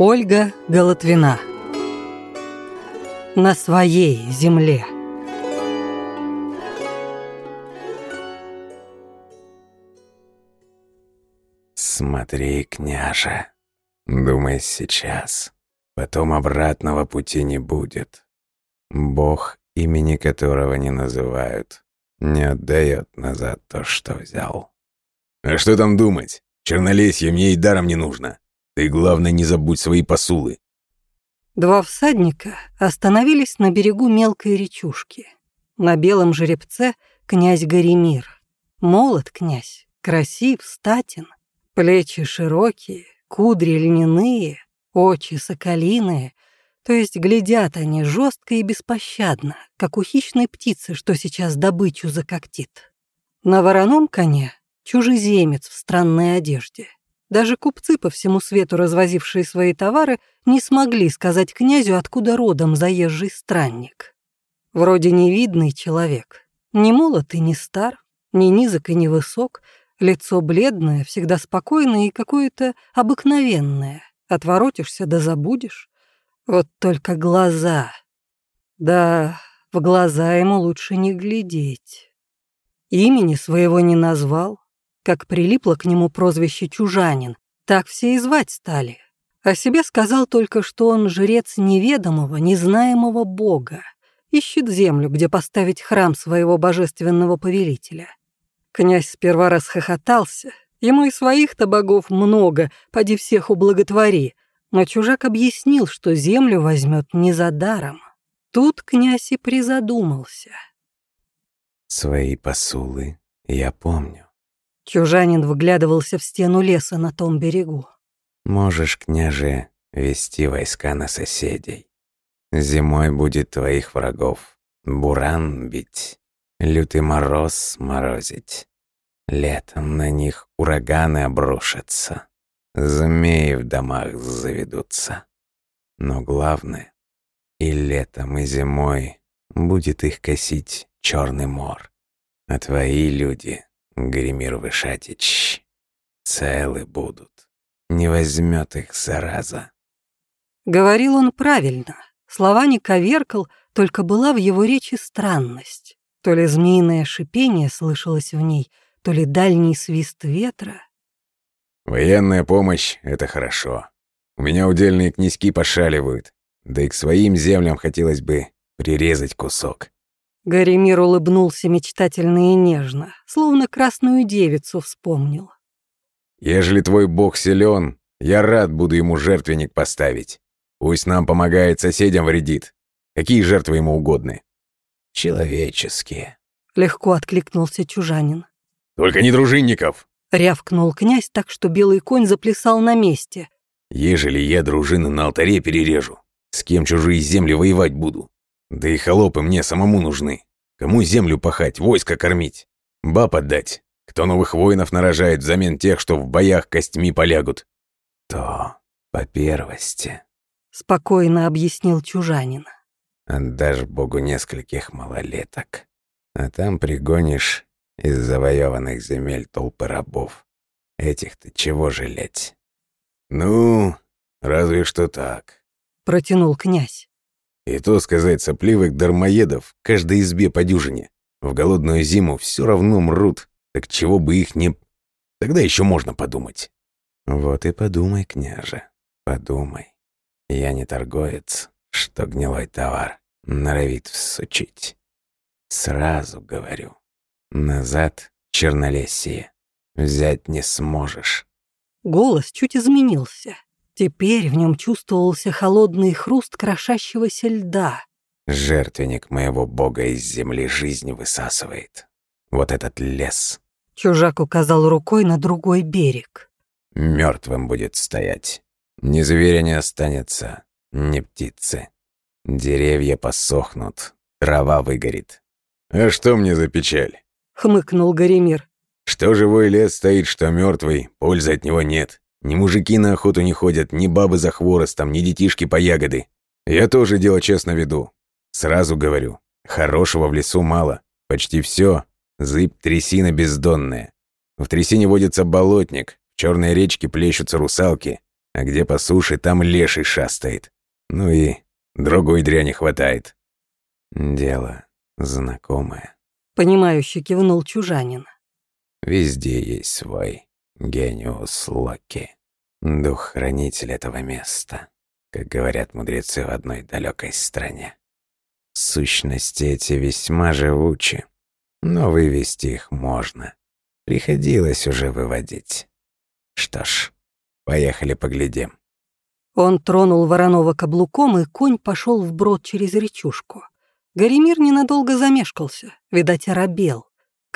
Ольга Голотвина На своей земле Смотри, княже, думай сейчас, потом обратного пути не будет. Бог, имени которого не называют, не отдает назад то, что взял. А что там думать? Чернолесье мне и даром не нужно. Ты, главное, не забудь свои посулы. Два всадника остановились на берегу мелкой речушки. На белом жеребце князь Горемир. Молод князь, красив, статен, плечи широкие, кудри льняные, очи соколиные, то есть глядят они жестко и беспощадно, как у хищной птицы, что сейчас добычу закоктит. На вороном коне чужеземец в странной одежде. Даже купцы по всему свету, развозившие свои товары, не смогли сказать князю, откуда родом заезжий странник. Вроде невидный человек, не молод и не стар, не низок и не высок, лицо бледное, всегда спокойное и какое-то обыкновенное. Отворотишься да забудешь. Вот только глаза. Да, в глаза ему лучше не глядеть. Имени своего не назвал, как прилипло к нему прозвище «чужанин», так все и звать стали. О себе сказал только, что он жрец неведомого, незнаемого бога, ищет землю, где поставить храм своего божественного повелителя. Князь сперва расхохотался, ему и своих-то богов много, поди всех ублаготвори, но чужак объяснил, что землю возьмет не за даром. Тут князь и призадумался. Свои посулы я помню. Чужанин вглядывался в стену леса на том берегу. Можешь, княже, вести войска на соседей. Зимой будет твоих врагов буран бить, лютый мороз морозить. Летом на них ураганы обрушатся, змеи в домах заведутся. Но главное, и летом, и зимой будет их косить черный мор. А твои люди Гримир Вышатич, целы будут. Не возьмет их зараза. Говорил он правильно. Слова не коверкал, только была в его речи странность. То ли змеиное шипение слышалось в ней, то ли дальний свист ветра. Военная помощь — это хорошо. У меня удельные князьки пошаливают, да и к своим землям хотелось бы прирезать кусок. Гаремир улыбнулся мечтательно и нежно, словно красную девицу вспомнил. «Ежели твой бог силен, я рад буду ему жертвенник поставить. Пусть нам помогает, соседям вредит. Какие жертвы ему угодны?» «Человеческие», — легко откликнулся чужанин. «Только не дружинников!» — рявкнул князь так, что белый конь заплясал на месте. «Ежели я дружину на алтаре перережу, с кем чужие земли воевать буду? Да и холопы мне самому нужны. Кому землю пахать, войско кормить? Баб отдать? Кто новых воинов нарожает взамен тех, что в боях костьми полягут? То по первости. Спокойно объяснил чужанин. Отдашь богу нескольких малолеток. А там пригонишь из завоеванных земель толпы рабов. Этих-то чего жалеть? Ну, разве что так. Протянул князь. И то сказать сопливых дармоедов каждой избе по дюжине. В голодную зиму все равно мрут, так чего бы их не... Тогда еще можно подумать. Вот и подумай, княже, подумай. Я не торговец, что гнилой товар норовит всучить. Сразу говорю, назад чернолесье взять не сможешь. Голос чуть изменился. Теперь в нем чувствовался холодный хруст крошащегося льда. Жертвенник моего бога из земли жизни высасывает. Вот этот лес. Чужак указал рукой на другой берег. Мертвым будет стоять. Ни зверя не останется, ни птицы. Деревья посохнут, трава выгорит. А что мне за печаль? Хмыкнул Горемир. Что живой лес стоит, что мертвый, пользы от него нет. Ни мужики на охоту не ходят, ни бабы за хворостом, ни детишки по ягоды. Я тоже дело честно веду. Сразу говорю, хорошего в лесу мало. Почти все зыб трясина бездонная. В трясине водится болотник, в черной речке плещутся русалки. А где по суше, там леший шастает. Ну и другой дряни хватает. Дело знакомое. Понимающе кивнул чужанин. Везде есть свой гениус Локи, дух-хранитель этого места, как говорят мудрецы в одной далекой стране. Сущности эти весьма живучи, но вывести их можно. Приходилось уже выводить. Что ж, поехали поглядим. Он тронул Воронова каблуком, и конь пошел вброд через речушку. Горемир ненадолго замешкался, видать, оробел.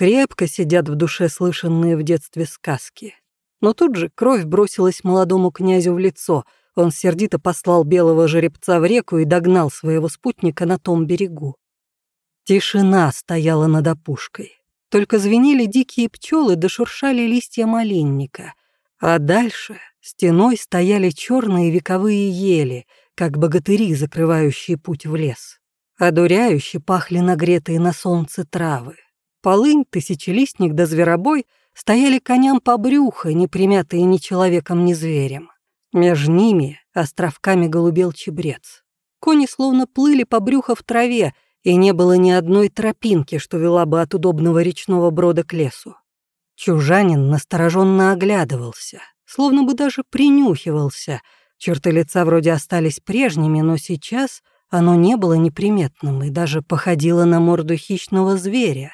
Крепко сидят в душе слышанные в детстве сказки. Но тут же кровь бросилась молодому князю в лицо. Он сердито послал белого жеребца в реку и догнал своего спутника на том берегу. Тишина стояла над опушкой. Только звенели дикие пчелы да шуршали листья малинника. А дальше стеной стояли черные вековые ели, как богатыри, закрывающие путь в лес. Одуряюще пахли нагретые на солнце травы. Полынь, тысячелистник да зверобой стояли коням по брюхо, не примятые ни человеком, ни зверем. Меж ними островками голубел чебрец. Кони словно плыли по брюхо в траве, и не было ни одной тропинки, что вела бы от удобного речного брода к лесу. Чужанин настороженно оглядывался, словно бы даже принюхивался. Черты лица вроде остались прежними, но сейчас оно не было неприметным и даже походило на морду хищного зверя.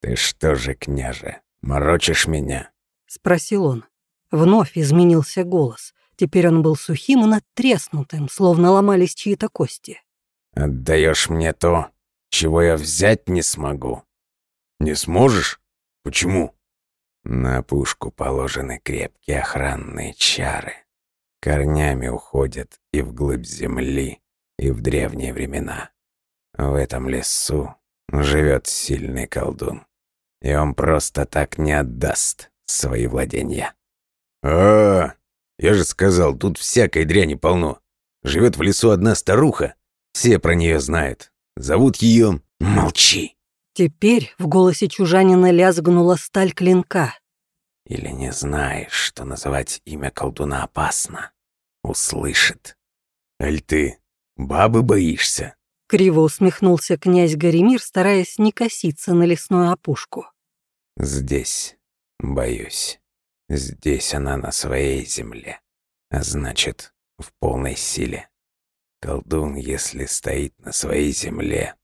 «Ты что же, княже, морочишь меня?» — спросил он. Вновь изменился голос. Теперь он был сухим и надтреснутым, словно ломались чьи-то кости. «Отдаешь мне то, чего я взять не смогу». «Не сможешь? Почему?» На пушку положены крепкие охранные чары. Корнями уходят и вглубь земли, и в древние времена. В этом лесу живет сильный колдун и он просто так не отдаст свои владения. А, -а, а, я же сказал, тут всякой дряни полно. Живет в лесу одна старуха, все про нее знают. Зовут ее Молчи. Теперь в голосе чужанина лязгнула сталь клинка. Или не знаешь, что называть имя колдуна опасно? Услышит. Аль ты бабы боишься? Криво усмехнулся князь Горемир, стараясь не коситься на лесную опушку. «Здесь, боюсь. Здесь она на своей земле. А значит, в полной силе. Колдун, если стоит на своей земле,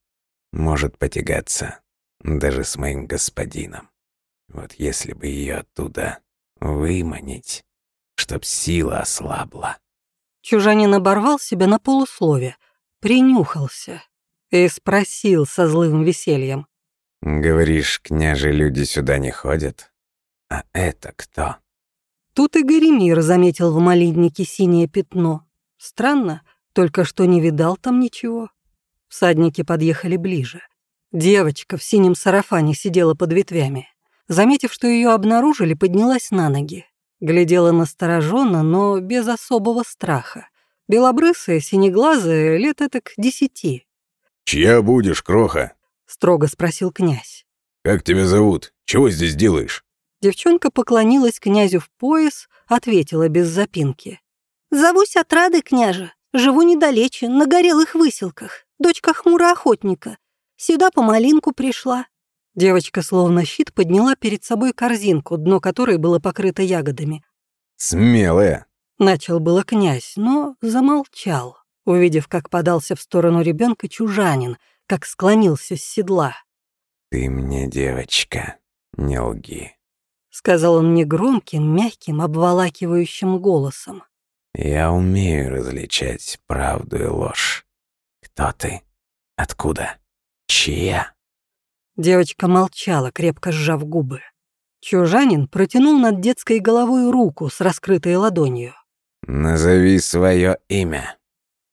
может потягаться даже с моим господином. Вот если бы ее оттуда выманить, чтоб сила ослабла». Чужанин оборвал себя на полуслове, принюхался и спросил со злым весельем. «Говоришь, княже, люди сюда не ходят? А это кто?» Тут и Горемир заметил в молитнике синее пятно. Странно, только что не видал там ничего. Всадники подъехали ближе. Девочка в синем сарафане сидела под ветвями. Заметив, что ее обнаружили, поднялась на ноги. Глядела настороженно, но без особого страха. Белобрысая, синеглазая, лет этак десяти. «Чья будешь, кроха?» — строго спросил князь. «Как тебя зовут? Чего здесь делаешь?» Девчонка поклонилась князю в пояс, ответила без запинки. «Зовусь Отрады, княже. Живу недалече, на горелых выселках. Дочка хмура охотника. Сюда по малинку пришла». Девочка словно щит подняла перед собой корзинку, дно которой было покрыто ягодами. «Смелая», Начал было князь, но замолчал, увидев, как подался в сторону ребенка чужанин, как склонился с седла. «Ты мне, девочка, не лги», — сказал он негромким, мягким, обволакивающим голосом. «Я умею различать правду и ложь. Кто ты? Откуда? Чья?» Девочка молчала, крепко сжав губы. Чужанин протянул над детской головой руку с раскрытой ладонью. «Назови свое имя».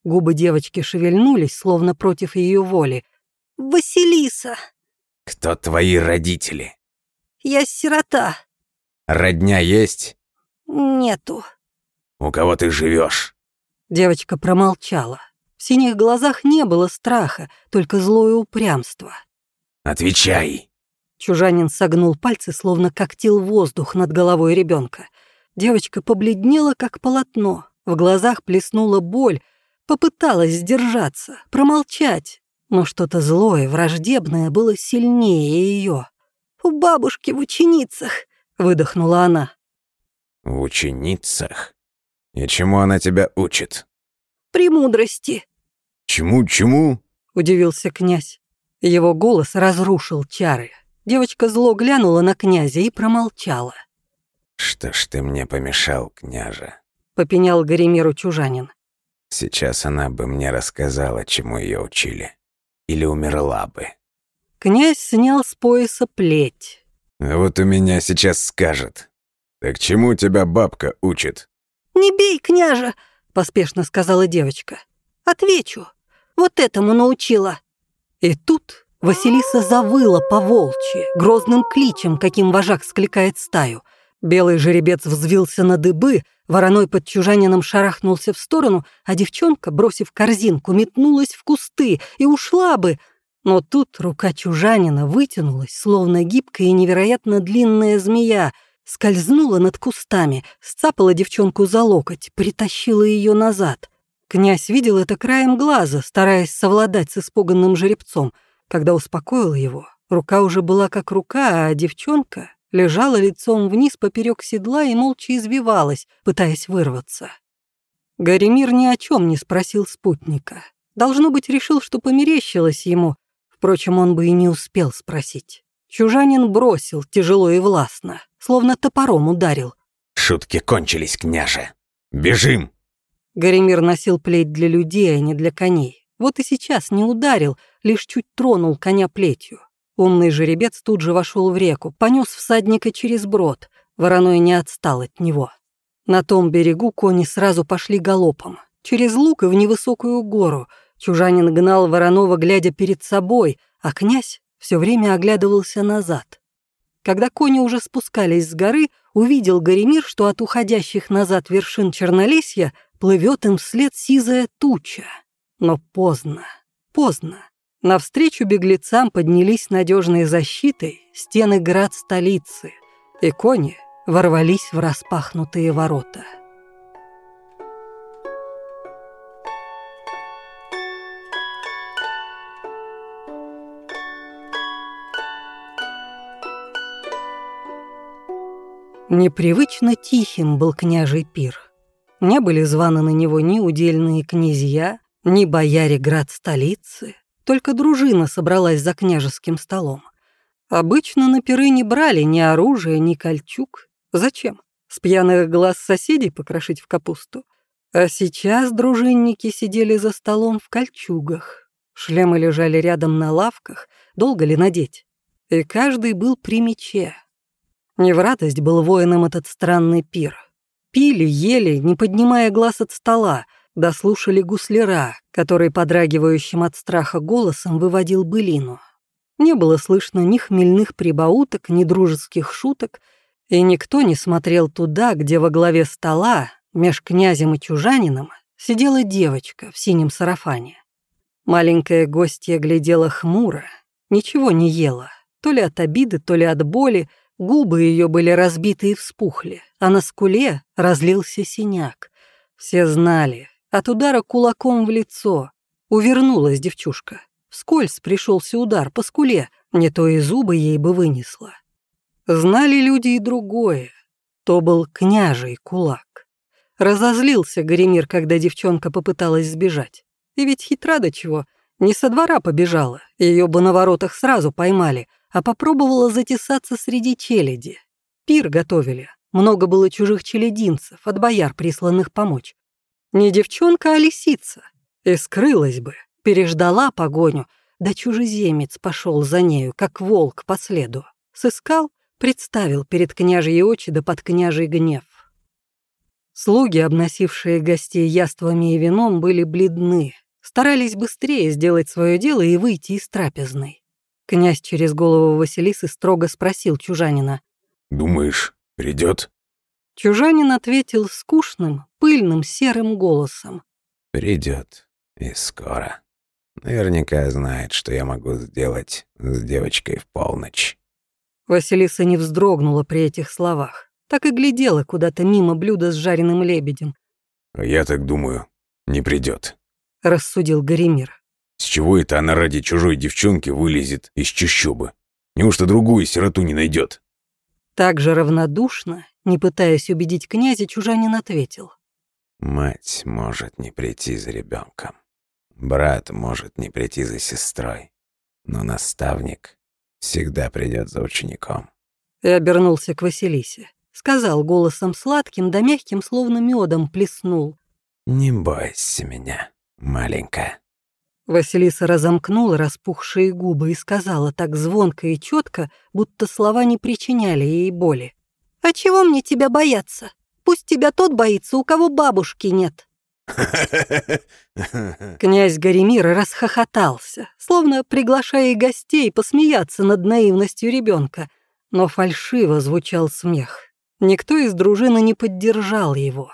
Губы девочки шевельнулись, словно против ее воли. «Василиса». «Кто твои родители?» «Я сирота». «Родня есть?» «Нету». «У кого ты живешь? Девочка промолчала. В синих глазах не было страха, только злое упрямство. «Отвечай!» Чужанин согнул пальцы, словно когтил воздух над головой ребенка. Девочка побледнела, как полотно. В глазах плеснула боль, попыталась сдержаться, промолчать, но что-то злое, враждебное было сильнее ее. «У бабушки в ученицах», — выдохнула она. «В ученицах? И чему она тебя учит?» «Премудрости». «Чему-чему?» — удивился князь. Его голос разрушил чары. Девочка зло глянула на князя и промолчала. «Что ж ты мне помешал, княже?» — попенял Горемиру чужанин. «Сейчас она бы мне рассказала, чему ее учили. Или умерла бы». Князь снял с пояса плеть. «А вот у меня сейчас скажет. Так чему тебя бабка учит?» «Не бей, княже!» — поспешно сказала девочка. «Отвечу. Вот этому научила». И тут Василиса завыла по волчьи, грозным кличем, каким вожак скликает стаю. Белый жеребец взвился на дыбы, вороной под чужанином шарахнулся в сторону, а девчонка, бросив корзинку, метнулась в кусты и ушла бы. Но тут рука чужанина вытянулась, словно гибкая и невероятно длинная змея, скользнула над кустами, сцапала девчонку за локоть, притащила ее назад. Князь видел это краем глаза, стараясь совладать с испуганным жеребцом. Когда успокоил его, рука уже была как рука, а девчонка лежала лицом вниз поперек седла и молча извивалась, пытаясь вырваться. Гаремир ни о чем не спросил спутника. Должно быть, решил, что померещилось ему. Впрочем, он бы и не успел спросить. Чужанин бросил тяжело и властно, словно топором ударил. «Шутки кончились, княже! Бежим!» Гаремир носил плеть для людей, а не для коней. Вот и сейчас не ударил, лишь чуть тронул коня плетью. Умный жеребец тут же вошел в реку, понес всадника через брод. Вороной не отстал от него. На том берегу кони сразу пошли галопом. Через луг и в невысокую гору. Чужанин гнал Воронова, глядя перед собой, а князь все время оглядывался назад. Когда кони уже спускались с горы, увидел Горемир, что от уходящих назад вершин Чернолесья плывет им вслед сизая туча. Но поздно, поздно. Навстречу беглецам поднялись надежной защитой стены град столицы, и кони ворвались в распахнутые ворота. Непривычно тихим был княжий пир. Не были званы на него ни удельные князья, ни бояре град столицы, только дружина собралась за княжеским столом. Обычно на пиры не брали ни оружия, ни кольчуг. Зачем? С пьяных глаз соседей покрошить в капусту? А сейчас дружинники сидели за столом в кольчугах. Шлемы лежали рядом на лавках, долго ли надеть? И каждый был при мече. Не в радость был воинам этот странный пир. Пили, ели, не поднимая глаз от стола, дослушали гусляра, который подрагивающим от страха голосом выводил былину. Не было слышно ни хмельных прибауток, ни дружеских шуток, и никто не смотрел туда, где во главе стола, меж князем и чужанином, сидела девочка в синем сарафане. Маленькая гостья глядела хмуро, ничего не ела, то ли от обиды, то ли от боли, губы ее были разбиты и вспухли, а на скуле разлился синяк. Все знали, от удара кулаком в лицо. Увернулась девчушка. Вскользь пришелся удар по скуле, не то и зубы ей бы вынесло. Знали люди и другое. То был княжий кулак. Разозлился Горемир, когда девчонка попыталась сбежать. И ведь хитра до чего. Не со двора побежала, ее бы на воротах сразу поймали, а попробовала затесаться среди челяди. Пир готовили. Много было чужих челядинцев, от бояр, присланных помочь. Не девчонка, а лисица. И скрылась бы, переждала погоню, да чужеземец пошел за нею, как волк по следу. Сыскал, представил перед княжьей очи да под княжий гнев. Слуги, обносившие гостей яствами и вином, были бледны, старались быстрее сделать свое дело и выйти из трапезной. Князь через голову Василисы строго спросил чужанина. «Думаешь, придет? Чужанин ответил скучным, пыльным, серым голосом. «Придет. И скоро. Наверняка знает, что я могу сделать с девочкой в полночь». Василиса не вздрогнула при этих словах. так и глядела куда-то мимо блюда с жареным лебедем. «Я так думаю, не придет», — рассудил Горемир. «С чего это она ради чужой девчонки вылезет из чащобы? Неужто другую сироту не найдет? Так же равнодушно, не пытаясь убедить князя, чужанин ответил. «Мать может не прийти за ребенком, брат может не прийти за сестрой, но наставник всегда придет за учеником». И обернулся к Василисе. Сказал голосом сладким да мягким, словно медом плеснул. «Не бойся меня, маленькая». Василиса разомкнула распухшие губы и сказала так звонко и четко, будто слова не причиняли ей боли. «А чего мне тебя бояться? Пусть тебя тот боится, у кого бабушки нет». Князь Горемир расхохотался, словно приглашая гостей посмеяться над наивностью ребенка, но фальшиво звучал смех. Никто из дружины не поддержал его.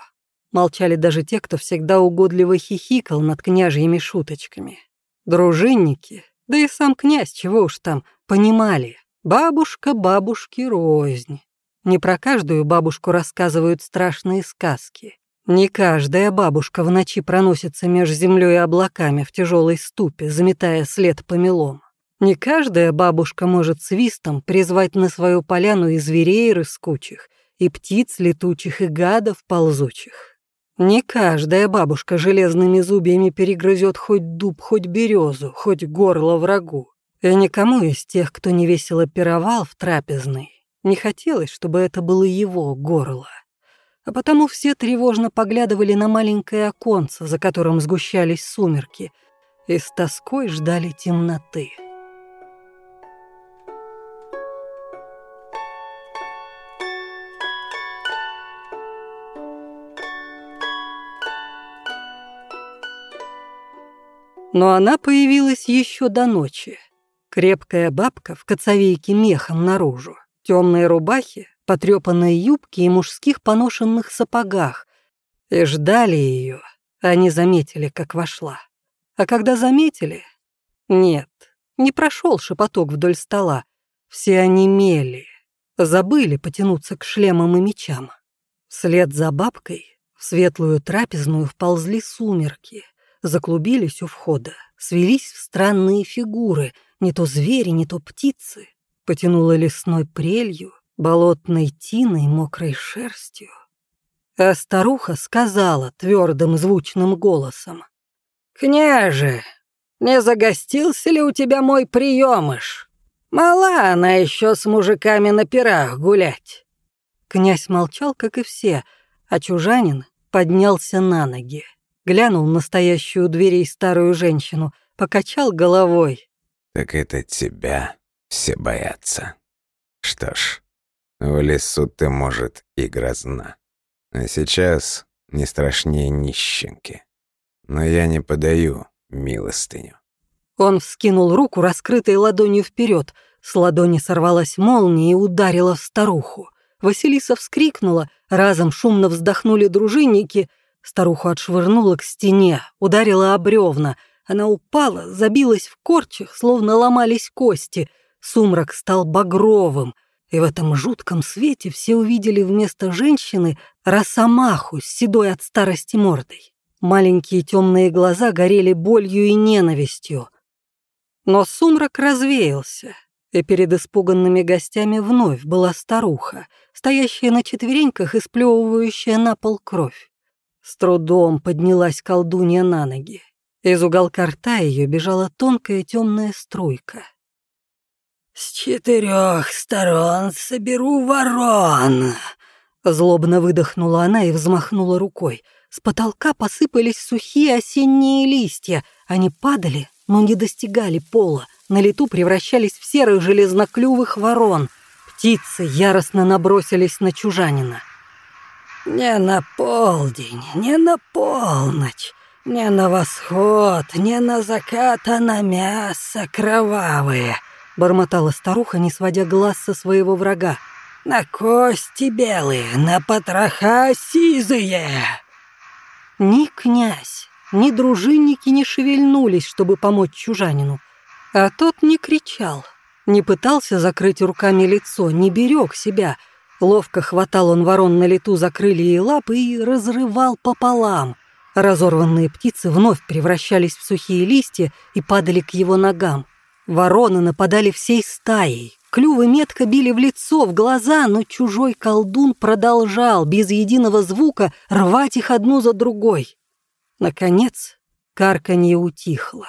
Молчали даже те, кто всегда угодливо хихикал над княжьими шуточками. Дружинники, да и сам князь, чего уж там, понимали. Бабушка бабушки рознь. Не про каждую бабушку рассказывают страшные сказки. Не каждая бабушка в ночи проносится между землей и облаками в тяжелой ступе, заметая след помелом. Не каждая бабушка может свистом призвать на свою поляну и зверей рыскучих, и птиц летучих, и гадов ползучих. Не каждая бабушка железными зубьями перегрызет хоть дуб, хоть березу, хоть горло врагу. И никому из тех, кто невесело пировал в трапезной, не хотелось, чтобы это было его горло. А потому все тревожно поглядывали на маленькое оконце, за которым сгущались сумерки, и с тоской ждали темноты. Но она появилась еще до ночи. Крепкая бабка в коцовейке мехом наружу, темные рубахи, потрепанные юбки и мужских поношенных сапогах. И ждали ее, они заметили, как вошла. А когда заметили... Нет, не прошел шепоток вдоль стола. Все они мели, забыли потянуться к шлемам и мечам. Вслед за бабкой в светлую трапезную вползли сумерки — заклубились у входа, свелись в странные фигуры, не то звери, не то птицы, потянуло лесной прелью, болотной тиной, мокрой шерстью. А старуха сказала твердым звучным голосом. «Княже, не загостился ли у тебя мой приемыш? Мала она еще с мужиками на пирах гулять». Князь молчал, как и все, а чужанин поднялся на ноги глянул на стоящую у дверей старую женщину, покачал головой. «Так это тебя все боятся. Что ж, в лесу ты, может, и грозна. А сейчас не страшнее нищенки. Но я не подаю милостыню». Он вскинул руку, раскрытой ладонью вперед. С ладони сорвалась молния и ударила в старуху. Василиса вскрикнула, разом шумно вздохнули дружинники — Старуху отшвырнула к стене, ударила об бревна. Она упала, забилась в корчах, словно ломались кости. Сумрак стал багровым, и в этом жутком свете все увидели вместо женщины росомаху с седой от старости мордой. Маленькие темные глаза горели болью и ненавистью. Но сумрак развеялся, и перед испуганными гостями вновь была старуха, стоящая на четвереньках и сплевывающая на пол кровь. С трудом поднялась колдунья на ноги. Из уголка рта ее бежала тонкая темная струйка. «С четырех сторон соберу ворон!» Злобно выдохнула она и взмахнула рукой. С потолка посыпались сухие осенние листья. Они падали, но не достигали пола. На лету превращались в серых железноклювых ворон. Птицы яростно набросились на чужанина. Не на полдень, не на полночь, не на восход, не на закат, а на мясо кровавое, бормотала старуха, не сводя глаз со своего врага. На кости белые, на потроха сизые. Ни князь, ни дружинники не шевельнулись, чтобы помочь чужанину. А тот не кричал, не пытался закрыть руками лицо, не берег себя — Ловко хватал он ворон на лету за крылья и лапы и разрывал пополам. Разорванные птицы вновь превращались в сухие листья и падали к его ногам. Вороны нападали всей стаей. Клювы метко били в лицо, в глаза, но чужой колдун продолжал без единого звука рвать их одну за другой. Наконец, карканье утихло.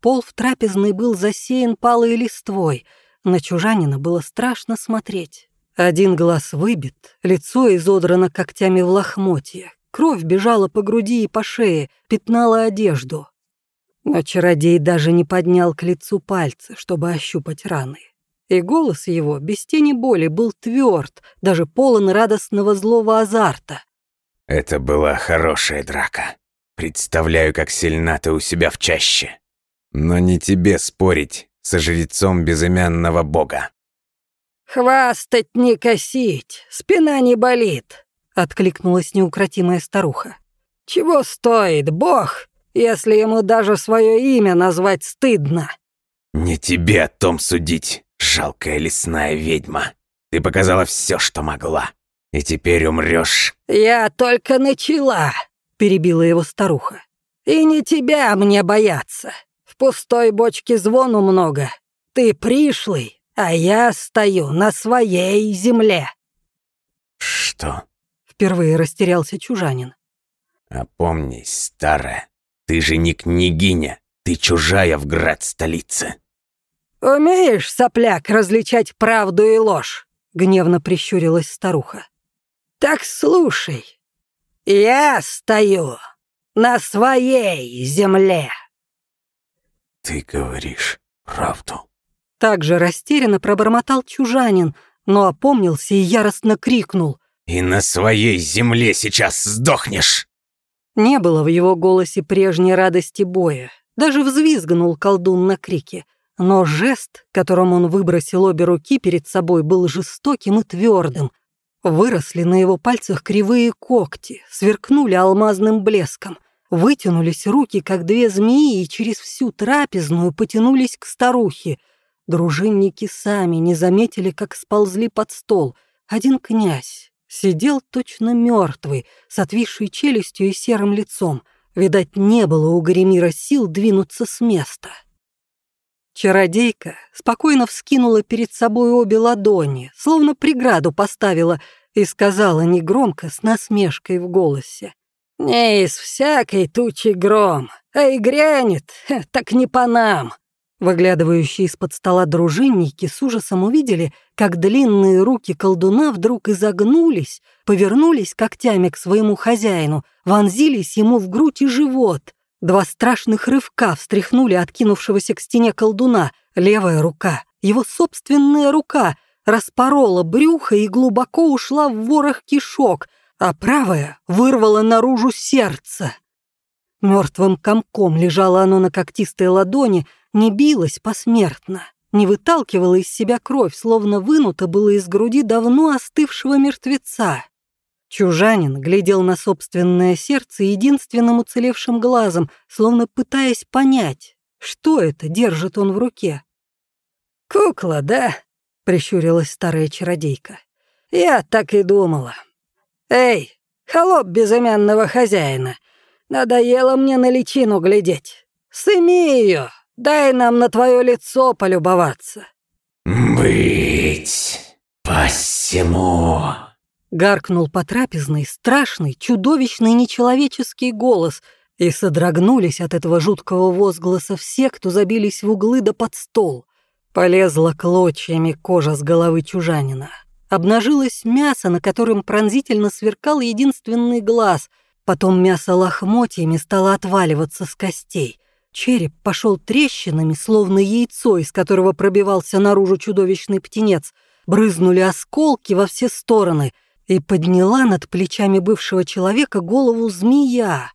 Пол в трапезной был засеян палой листвой. На чужанина было страшно смотреть. Один глаз выбит, лицо изодрано когтями в лохмотье. Кровь бежала по груди и по шее, пятнала одежду. Но чародей даже не поднял к лицу пальцы, чтобы ощупать раны. И голос его, без тени боли, был тверд, даже полон радостного злого азарта. «Это была хорошая драка. Представляю, как сильна ты у себя в чаще. Но не тебе спорить со жрецом безымянного бога. «Хвастать не косить, спина не болит», — откликнулась неукротимая старуха. «Чего стоит бог, если ему даже свое имя назвать стыдно?» «Не тебе о том судить, жалкая лесная ведьма. Ты показала все, что могла, и теперь умрешь. «Я только начала», — перебила его старуха. «И не тебя мне бояться. В пустой бочке звону много. Ты пришлый, а я стою на своей земле». «Что?» — впервые растерялся чужанин. «Опомнись, старая, ты же не княгиня, ты чужая в град-столице». «Умеешь, сопляк, различать правду и ложь?» — гневно прищурилась старуха. «Так слушай, я стою на своей земле». «Ты говоришь правду?» Также растерянно пробормотал чужанин, но опомнился и яростно крикнул. «И на своей земле сейчас сдохнешь!» Не было в его голосе прежней радости боя. Даже взвизгнул колдун на крике. Но жест, которым он выбросил обе руки перед собой, был жестоким и твердым. Выросли на его пальцах кривые когти, сверкнули алмазным блеском. Вытянулись руки, как две змеи, и через всю трапезную потянулись к старухе — Дружинники сами не заметили, как сползли под стол. Один князь сидел точно мертвый, с отвисшей челюстью и серым лицом. Видать, не было у Горемира сил двинуться с места. Чародейка спокойно вскинула перед собой обе ладони, словно преграду поставила, и сказала негромко, с насмешкой в голосе. «Не из всякой тучи гром, а и грянет, так не по нам. Выглядывающие из-под стола дружинники с ужасом увидели, как длинные руки колдуна вдруг изогнулись, повернулись когтями к своему хозяину, вонзились ему в грудь и живот. Два страшных рывка встряхнули откинувшегося к стене колдуна. Левая рука, его собственная рука, распорола брюхо и глубоко ушла в ворох кишок, а правая вырвала наружу сердце. Мертвым комком лежало оно на когтистой ладони, не билось посмертно, не выталкивало из себя кровь, словно вынуто было из груди давно остывшего мертвеца. Чужанин глядел на собственное сердце единственным уцелевшим глазом, словно пытаясь понять, что это держит он в руке. «Кукла, да?» — прищурилась старая чародейка. «Я так и думала. Эй, холоп безымянного хозяина, надоело мне на личину глядеть. Сыми ее, Дай нам на твое лицо полюбоваться». «Быть посему!» Гаркнул по трапезной страшный, чудовищный нечеловеческий голос, и содрогнулись от этого жуткого возгласа все, кто забились в углы да под стол. Полезла клочьями кожа с головы чужанина. Обнажилось мясо, на котором пронзительно сверкал единственный глаз, потом мясо лохмотьями стало отваливаться с костей. Череп пошел трещинами, словно яйцо, из которого пробивался наружу чудовищный птенец. Брызнули осколки во все стороны, и подняла над плечами бывшего человека голову змея.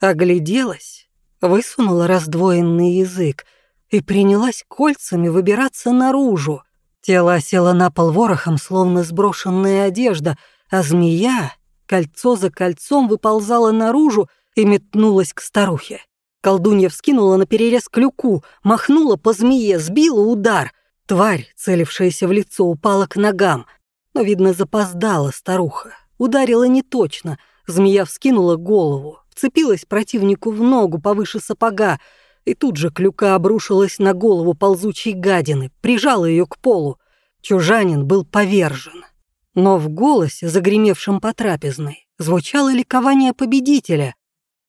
Огляделась, высунула раздвоенный язык и принялась кольцами выбираться наружу. Тело осело на пол ворохом, словно сброшенная одежда, а змея кольцо за кольцом выползала наружу и метнулась к старухе. Колдунья вскинула на перерез клюку, махнула по змее, сбила удар. Тварь, целившаяся в лицо, упала к ногам. Но, видно, запоздала старуха. Ударила не точно. Змея вскинула голову, вцепилась противнику в ногу повыше сапога, и тут же клюка обрушилась на голову ползучей гадины, прижала ее к полу. Чужанин был повержен. Но в голосе, загремевшем по трапезной, звучало ликование победителя.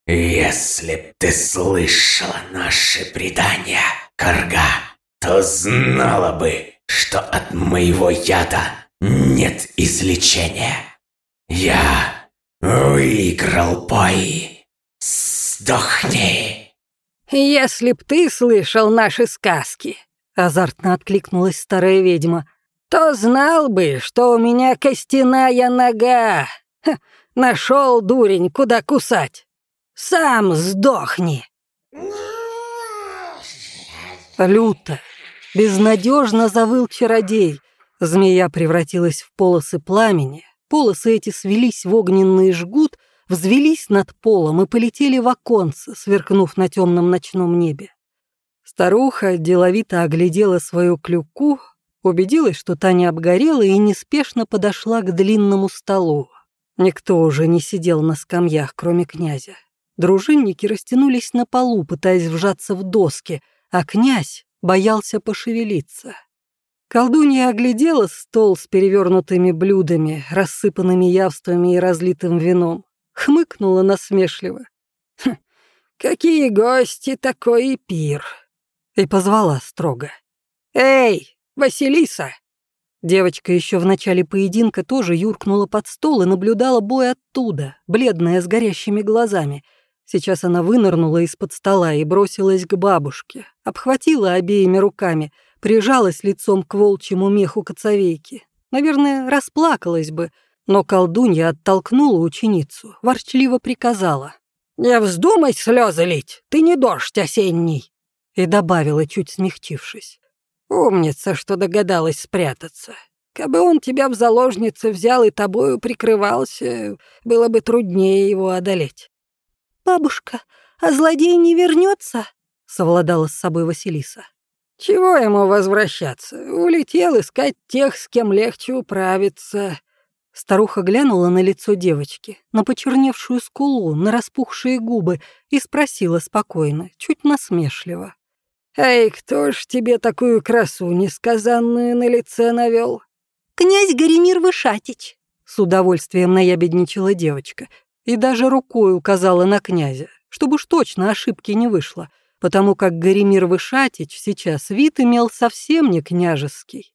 «Если б ты слышала наши предания, Карга, то знала бы, что от моего яда нет излечения. Я выиграл бой. Сдохни!» «Если б ты слышал наши сказки», — азартно откликнулась старая ведьма, «то знал бы, что у меня костяная нога. нашел дурень, куда кусать. Сам сдохни». Люто, безнадежно завыл чародей. Змея превратилась в полосы пламени. Полосы эти свелись в огненный жгут, взвелись над полом и полетели в оконце, сверкнув на темном ночном небе. Старуха деловито оглядела свою клюку, убедилась, что та не обгорела, и неспешно подошла к длинному столу. Никто уже не сидел на скамьях, кроме князя. Дружинники растянулись на полу, пытаясь вжаться в доски, а князь боялся пошевелиться. Колдунья оглядела стол с перевернутыми блюдами, рассыпанными явствами и разлитым вином хмыкнула насмешливо. «Хм, «Какие гости, такой и пир!» И позвала строго. «Эй, Василиса!» Девочка еще в начале поединка тоже юркнула под стол и наблюдала бой оттуда, бледная, с горящими глазами. Сейчас она вынырнула из-под стола и бросилась к бабушке, обхватила обеими руками, прижалась лицом к волчьему меху коцовейки. Наверное, расплакалась бы — но колдунья оттолкнула ученицу, ворчливо приказала. «Не вздумай слезы лить, ты не дождь осенний!» И добавила, чуть смягчившись. «Умница, что догадалась спрятаться. Кабы он тебя в заложницы взял и тобою прикрывался, было бы труднее его одолеть». «Бабушка, а злодей не вернется? совладала с собой Василиса. «Чего ему возвращаться? Улетел искать тех, с кем легче управиться. Старуха глянула на лицо девочки, на почерневшую скулу, на распухшие губы и спросила спокойно, чуть насмешливо. «Эй, кто ж тебе такую красу несказанную на лице навел? «Князь Горемир Вышатич», — с удовольствием наябедничала девочка и даже рукой указала на князя, чтобы уж точно ошибки не вышло, потому как Горемир Вышатич сейчас вид имел совсем не княжеский.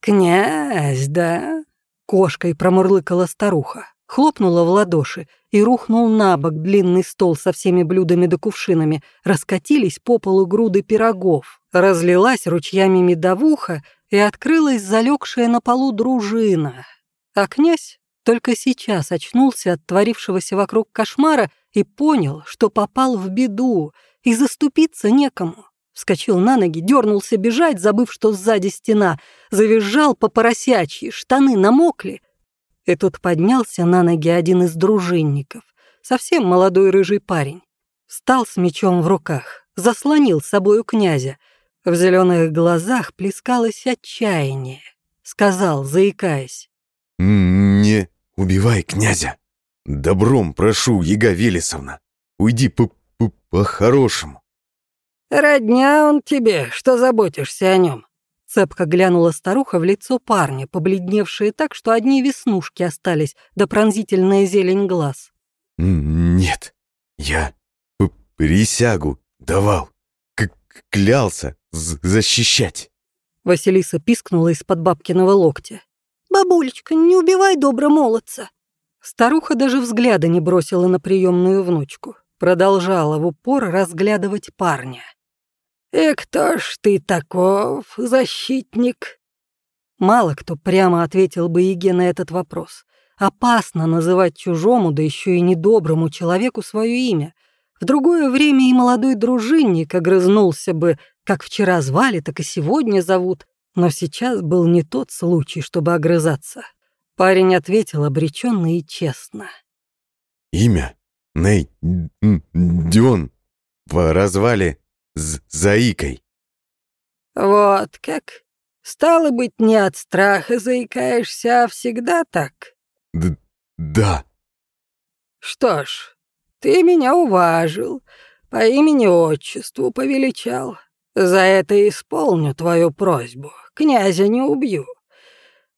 «Князь, да?» Кошкой промурлыкала старуха, хлопнула в ладоши и рухнул на бок длинный стол со всеми блюдами да кувшинами, раскатились по полу груды пирогов, разлилась ручьями медовуха и открылась залегшая на полу дружина. А князь только сейчас очнулся от творившегося вокруг кошмара и понял, что попал в беду, и заступиться некому. Вскочил на ноги, дернулся бежать, забыв, что сзади стена, завизжал по поросячьи, штаны намокли. И тут поднялся на ноги один из дружинников, совсем молодой рыжий парень. Встал с мечом в руках, заслонил собою князя. В зеленых глазах плескалось отчаяние. Сказал, заикаясь. «Не убивай князя. Добром прошу, Ега Велесовна. Уйди по-хорошему». «Родня он тебе, что заботишься о нем. Цепко глянула старуха в лицо парня, побледневшие так, что одни веснушки остались, да пронзительная зелень глаз. «Нет, я присягу давал, клялся защищать». Василиса пискнула из-под бабкиного локтя. «Бабулечка, не убивай добро молодца!» Старуха даже взгляда не бросила на приемную внучку. Продолжала в упор разглядывать парня. «И кто ж ты таков, защитник?» Мало кто прямо ответил бы Еге на этот вопрос. Опасно называть чужому, да еще и недоброму человеку свое имя. В другое время и молодой дружинник огрызнулся бы, как вчера звали, так и сегодня зовут. Но сейчас был не тот случай, чтобы огрызаться. Парень ответил обреченно и честно. «Имя? Ней... Дюн. В развале с заикой. Вот как? Стало быть, не от страха заикаешься, а всегда так? Д да. Что ж, ты меня уважил, по имени-отчеству повеличал. За это исполню твою просьбу, князя не убью,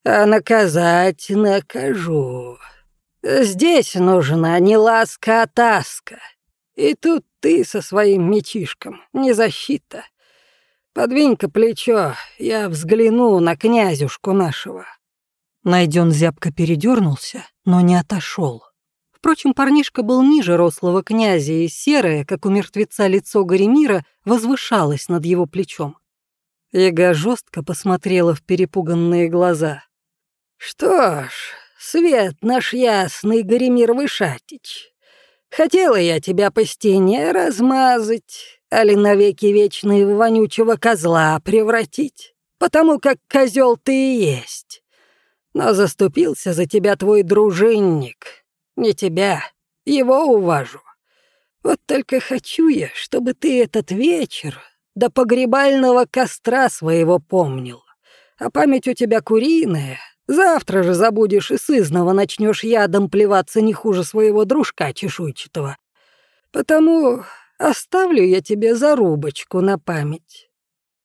а наказать накажу. Здесь нужна не ласка, а таска. И тут ты со своим мечишком, не защита. Подвинь-ка плечо, я взгляну на князюшку нашего». Найден зябко передернулся, но не отошел. Впрочем, парнишка был ниже рослого князя, и серое, как у мертвеца лицо Горемира, возвышалось над его плечом. Яга жестко посмотрела в перепуганные глаза. «Что ж, свет наш ясный, Горемир Вышатич, хотела я тебя по стене размазать, али навеки вечные вонючего козла превратить, потому как козел ты и есть. Но заступился за тебя твой дружинник, не тебя, его уважу. Вот только хочу я, чтобы ты этот вечер до погребального костра своего помнил. А память у тебя куриная. Завтра же забудешь и сызново начнешь ядом плеваться не хуже своего дружка чешуйчатого. Потому оставлю я тебе зарубочку на память.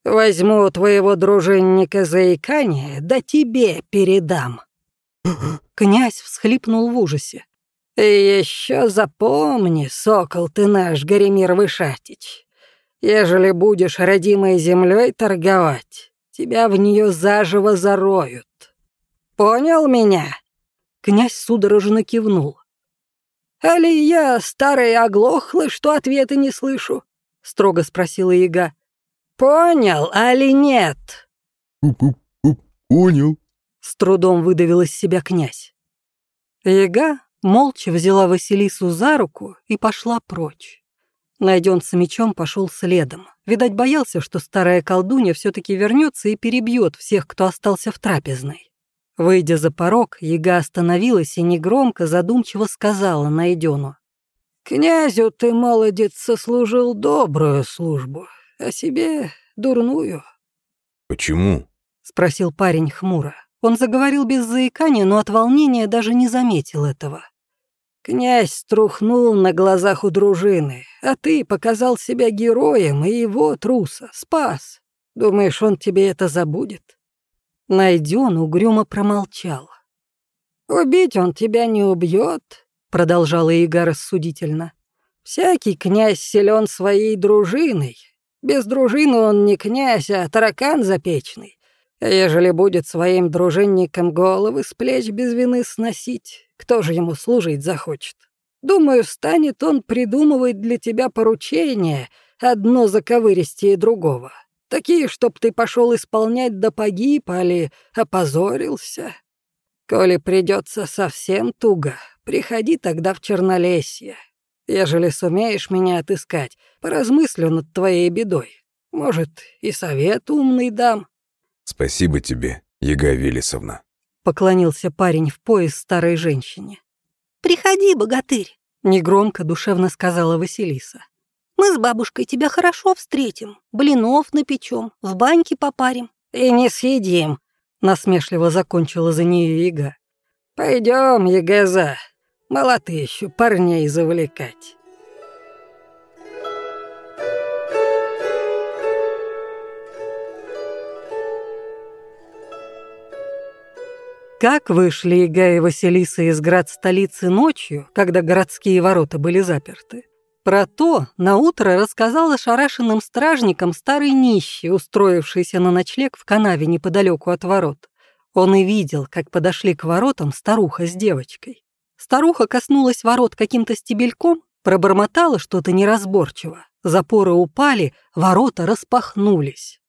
Возьму твоего дружинника заикания, да тебе передам». Князь всхлипнул в ужасе. И еще запомни, сокол ты наш, Горемир Вышатич, ежели будешь родимой землей торговать, тебя в нее заживо зароют. Понял меня?» Князь судорожно кивнул. «Али я старый оглохлый, что ответа не слышу?» — строго спросила яга. «Понял, али нет?» «Понял», — с трудом выдавил из себя князь. Яга молча взяла Василису за руку и пошла прочь. Найден с мечом пошел следом. Видать, боялся, что старая колдунья все таки вернется и перебьет всех, кто остался в трапезной. Выйдя за порог, яга остановилась и негромко, задумчиво сказала Найдену. «Князю ты, молодец, сослужил добрую службу, а себе дурную». «Почему?» — спросил парень хмуро. Он заговорил без заикания, но от волнения даже не заметил этого. Князь струхнул на глазах у дружины, а ты показал себя героем и его, труса, спас. Думаешь, он тебе это забудет? Найден угрюмо промолчал. «Убить он тебя не убьет, продолжала Ига рассудительно. «Всякий князь силен своей дружиной. Без дружины он не князь, а таракан запечный. А ежели будет своим дружинникам головы с плеч без вины сносить, кто же ему служить захочет? Думаю, станет он придумывать для тебя поручения, одно заковыристее другого. Такие, чтоб ты пошел исполнять да погиб, али опозорился. Коли придется совсем туго, приходи тогда в Чернолесье. Ежели сумеешь меня отыскать, поразмыслю над твоей бедой. Может, и совет умный дам. Спасибо тебе, Яга Велесовна. Поклонился парень в пояс старой женщине. «Приходи, богатырь», — негромко душевно сказала Василиса. «Мы с бабушкой тебя хорошо встретим, блинов напечем, в баньке попарим». «И не съедим», — насмешливо закончила за нее Яга. Пойдем, Ягаза, мало ты еще парней завлекать». Как вышли Ига и Василиса из град-столицы ночью, когда городские ворота были заперты? Про то наутро рассказал ошарашенным стражникам старый нищий, устроившийся на ночлег в канаве неподалеку от ворот. Он и видел, как подошли к воротам старуха с девочкой. Старуха коснулась ворот каким-то стебельком, пробормотала что-то неразборчиво. Запоры упали, ворота распахнулись.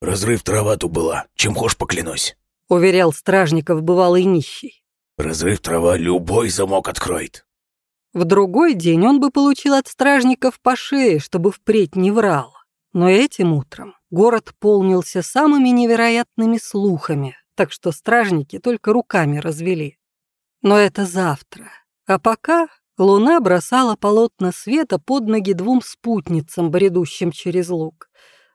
«Разрыв трава была, чем хошь поклянусь» уверял стражников бывалый нищий. «Разрыв трава любой замок откроет». В другой день он бы получил от стражников по шее, чтобы впредь не врал. Но этим утром город полнился самыми невероятными слухами, так что стражники только руками развели. Но это завтра. А пока луна бросала полотна света под ноги двум спутницам, бредущим через луг.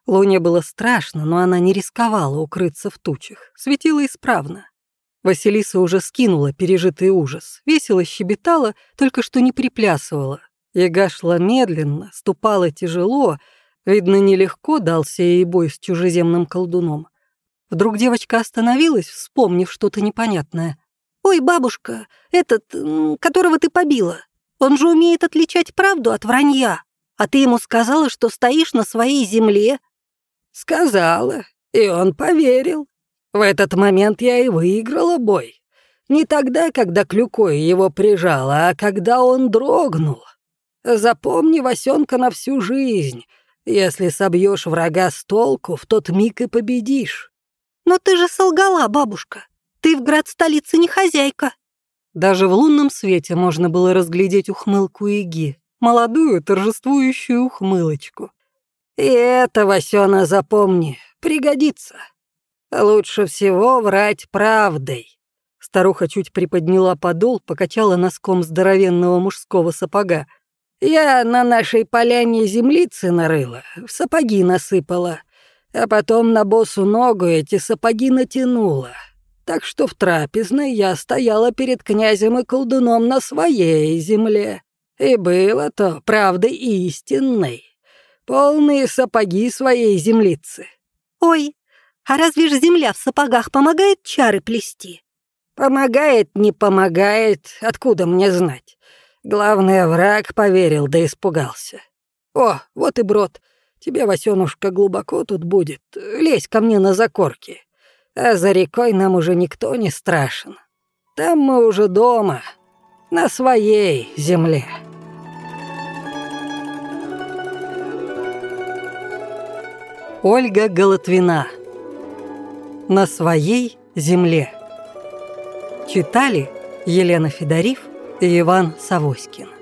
Луне было страшно, но она не рисковала укрыться в тучах, светила исправно. Василиса уже скинула пережитый ужас, весело щебетала, только что не приплясывала. Яга шла медленно, ступала тяжело, видно, нелегко дался ей бой с чужеземным колдуном. Вдруг девочка остановилась, вспомнив что-то непонятное. «Ой, бабушка, этот, которого ты побила, он же умеет отличать правду от вранья. А ты ему сказала, что стоишь на своей земле». «Сказала, и он поверил. В этот момент я и выиграла бой. Не тогда, когда клюкой его прижала, а когда он дрогнул. Запомни, Васенка, на всю жизнь. Если собьешь врага с толку, в тот миг и победишь. Но ты же солгала, бабушка. Ты в град столицы не хозяйка. Даже в лунном свете можно было разглядеть ухмылку Иги, молодую торжествующую ухмылочку. И это, Васёна, запомни, пригодится. Лучше всего врать правдой. Старуха чуть приподняла подол, покачала носком здоровенного мужского сапога. Я на нашей поляне землицы нарыла, в сапоги насыпала, а потом на босу ногу эти сапоги натянула. Так что в трапезной я стояла перед князем и колдуном на своей земле. И было то правдой истинной. Полные сапоги своей землицы. Ой, а разве ж земля в сапогах помогает чары плести? Помогает, не помогает, откуда мне знать? Главное, враг поверил да испугался. О, вот и брод. Тебе, Васёнушка, глубоко тут будет. Лезь ко мне на закорки. А за рекой нам уже никто не страшен. Там мы уже дома, на своей земле. Ольга Голотвина на своей земле. Читали Елена Федорив и Иван Савоськин.